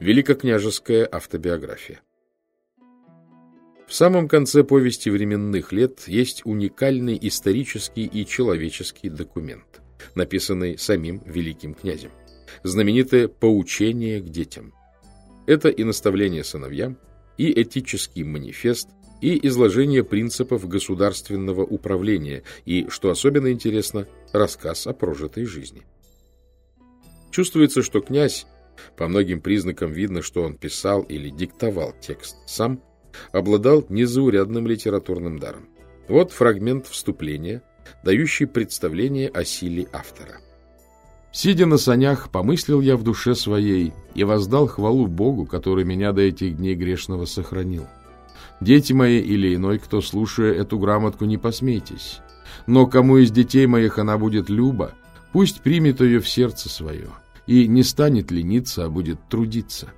Великокняжеская автобиография. В самом конце повести временных лет есть уникальный исторический и человеческий документ, написанный самим великим князем. Знаменитое «Поучение к детям». Это и наставление сыновьям, и этический манифест, и изложение принципов государственного управления, и, что особенно интересно, рассказ о прожитой жизни. Чувствуется, что князь, по многим признакам видно, что он писал или диктовал текст сам, обладал незаурядным литературным даром. Вот фрагмент вступления, дающий представление о силе автора. Сидя на санях, помыслил я в душе своей и воздал хвалу Богу, который меня до этих дней грешного сохранил. Дети мои или иной, кто, слушая эту грамотку, не посмейтесь. Но кому из детей моих она будет люба, пусть примет ее в сердце свое и не станет лениться, а будет трудиться.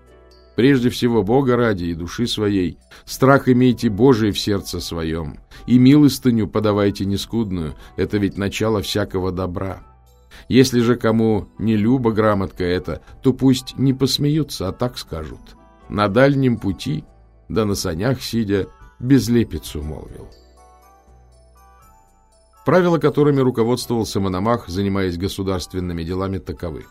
Прежде всего Бога ради и души своей, страх имейте Божий в сердце своем, и милостыню подавайте нескудную, это ведь начало всякого добра. Если же кому не люба грамотка эта, то пусть не посмеются, а так скажут. На дальнем пути, да на санях сидя, безлепицу молвил. Правила, которыми руководствовался Мономах, занимаясь государственными делами, таковы.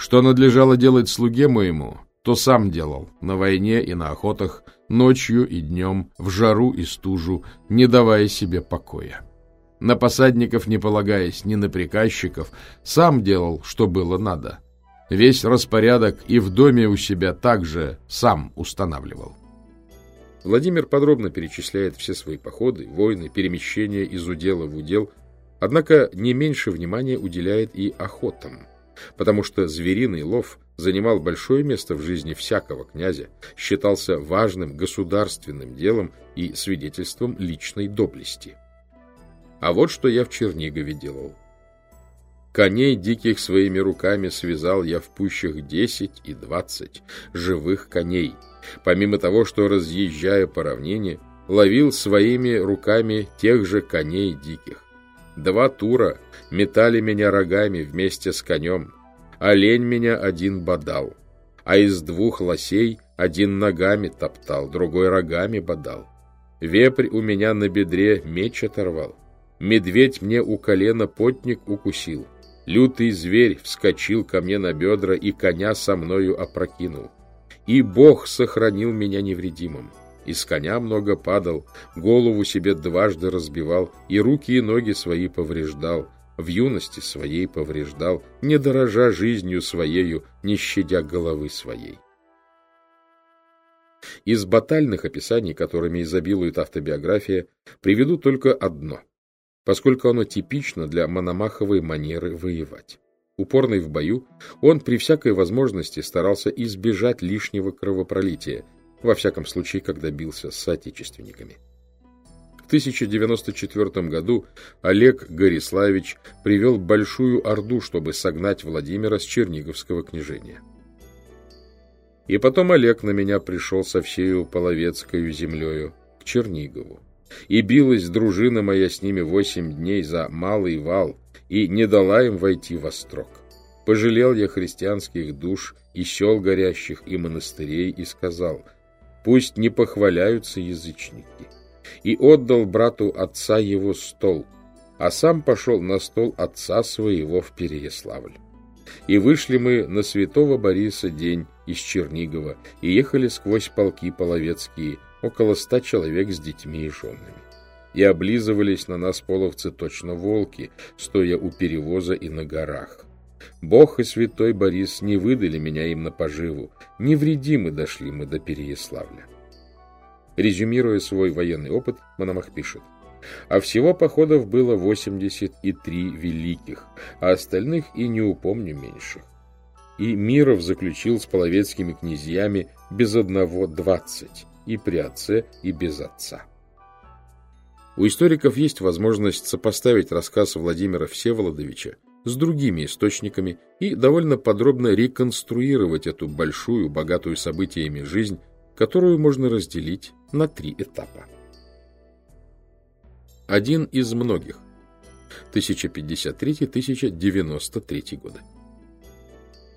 Что надлежало делать слуге моему, то сам делал на войне и на охотах, ночью и днем, в жару и стужу, не давая себе покоя. На посадников не полагаясь, ни на приказчиков, сам делал, что было надо. Весь распорядок и в доме у себя также сам устанавливал. Владимир подробно перечисляет все свои походы, войны, перемещения из удела в удел, однако не меньше внимания уделяет и охотам, потому что звериный лов занимал большое место в жизни всякого князя, считался важным государственным делом и свидетельством личной доблести. А вот что я в Чернигове делал. Коней диких своими руками связал я в пущах десять и двадцать живых коней, помимо того, что, разъезжая по равнине, ловил своими руками тех же коней диких. Два тура метали меня рогами вместе с конем, олень меня один бодал, а из двух лосей один ногами топтал, другой рогами бодал. Вепрь у меня на бедре меч оторвал, Медведь мне у колена потник укусил. Лютый зверь вскочил ко мне на бедра и коня со мною опрокинул. И Бог сохранил меня невредимым. Из коня много падал, голову себе дважды разбивал, и руки и ноги свои повреждал, в юности своей повреждал, не дорожа жизнью своею, не щадя головы своей. Из батальных описаний, которыми изобилует автобиография, приведу только одно — поскольку оно типично для Мономаховой манеры воевать. Упорный в бою, он при всякой возможности старался избежать лишнего кровопролития, во всяком случае, когда бился с соотечественниками. В 1094 году Олег Гориславич привел большую орду, чтобы согнать Владимира с Черниговского княжения. И потом Олег на меня пришел со всею половецкою землею к Чернигову. И билась дружина моя с ними восемь дней за малый вал, и не дала им войти во строк. Пожалел я христианских душ, и сел горящих, и монастырей, и сказал, пусть не похваляются язычники. И отдал брату отца его стол, а сам пошел на стол отца своего в Переяславль. И вышли мы на святого Бориса день из Чернигова, и ехали сквозь полки половецкие, около ста человек с детьми и женами. И облизывались на нас половцы точно волки, стоя у перевоза и на горах. Бог и святой Борис не выдали меня им на поживу, невредимы дошли мы до Переяславля. Резюмируя свой военный опыт, Мономах пишет. А всего походов было 83 великих, а остальных и не упомню меньших. И Миров заключил с половецкими князьями без одного двадцать, и при отце, и без отца. У историков есть возможность сопоставить рассказ Владимира Всеволодовича с другими источниками и довольно подробно реконструировать эту большую, богатую событиями жизнь, которую можно разделить на три этапа. Один из многих. 1053-1093 годы.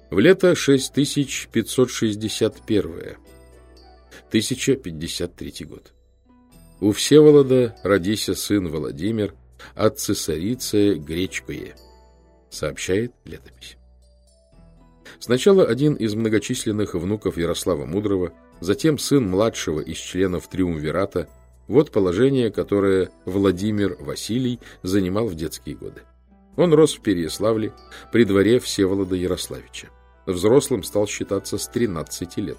В лето 6561. 1053 год. У Всеволода родися сын Владимир от цесарицы Гречкое, сообщает летопись. Сначала один из многочисленных внуков Ярослава Мудрого, затем сын младшего из членов Триумвирата, вот положение, которое Владимир Василий занимал в детские годы. Он рос в Переяславле, при дворе Всеволода Ярославича. Взрослым стал считаться с 13 лет,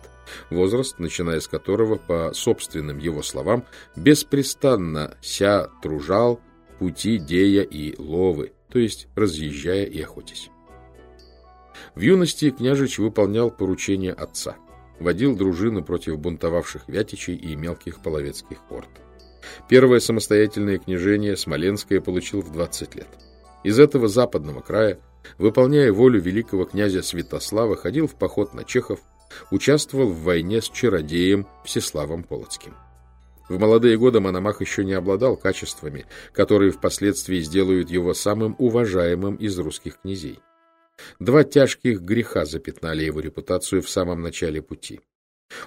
возраст, начиная с которого, по собственным его словам, беспрестанно ся тружал пути дея и ловы, то есть разъезжая и охотясь. В юности княжич выполнял поручения отца, водил дружины против бунтовавших вятичей и мелких половецких орд. Первое самостоятельное княжение Смоленское получил в 20 лет. Из этого западного края, выполняя волю великого князя Святослава, ходил в поход на Чехов, участвовал в войне с чародеем Всеславом Полоцким. В молодые годы Мономах еще не обладал качествами, которые впоследствии сделают его самым уважаемым из русских князей. Два тяжких греха запятнали его репутацию в самом начале пути.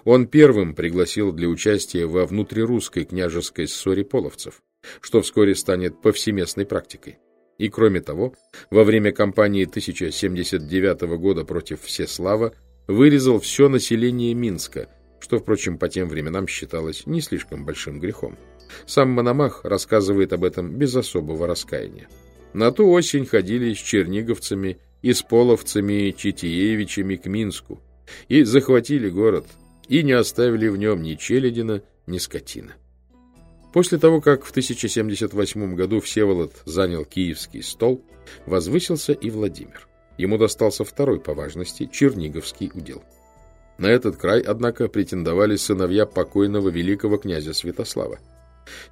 Он первым пригласил для участия во внутрирусской княжеской ссоре половцев, что вскоре станет повсеместной практикой. И кроме того, во время кампании 1079 года против Всеслава вырезал все население Минска, что, впрочем, по тем временам считалось не слишком большим грехом. Сам Мономах рассказывает об этом без особого раскаяния. На ту осень ходили с черниговцами и с половцами Читиевичами к Минску и захватили город, и не оставили в нем ни челядина, ни скотина. После того, как в 1078 году Всеволод занял Киевский стол, возвысился и Владимир. Ему достался второй по важности Черниговский удел. На этот край, однако, претендовали сыновья покойного великого князя Святослава.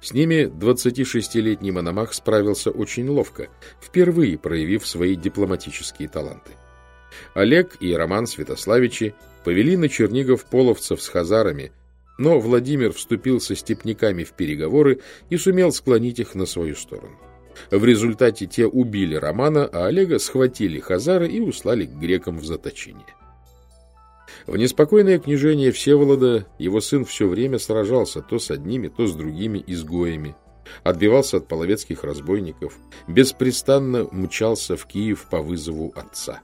С ними 26-летний Мономах справился очень ловко, впервые проявив свои дипломатические таланты. Олег и Роман Святославичи повели на Чернигов половцев с хазарами – но Владимир вступил со степняками в переговоры и сумел склонить их на свою сторону. В результате те убили Романа, а Олега схватили хазары и услали к грекам в заточение. В неспокойное княжение Всеволода его сын все время сражался то с одними, то с другими изгоями, отбивался от половецких разбойников, беспрестанно мчался в Киев по вызову отца.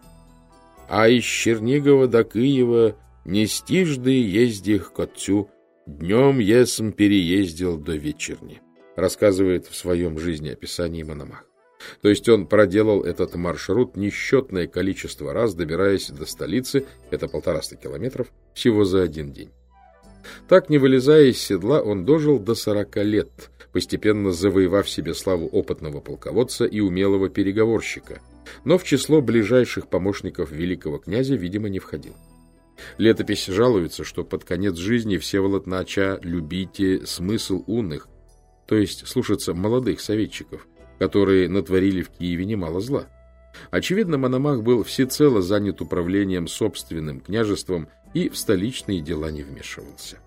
А из Чернигова до Киева не стижды ездих к отцу Днем есм переездил до вечерни, рассказывает в своем жизнеописании Мономах. То есть он проделал этот маршрут несчетное количество раз, добираясь до столицы, это полтораста километров, всего за один день. Так, не вылезая из седла, он дожил до сорока лет, постепенно завоевав себе славу опытного полководца и умелого переговорщика, но в число ближайших помощников великого князя, видимо, не входил. Летопись жалуется, что под конец жизни Всеволод нача любите смысл умных, то есть слушаться молодых советчиков, которые натворили в Киеве немало зла. Очевидно, Мономах был всецело занят управлением собственным княжеством и в столичные дела не вмешивался.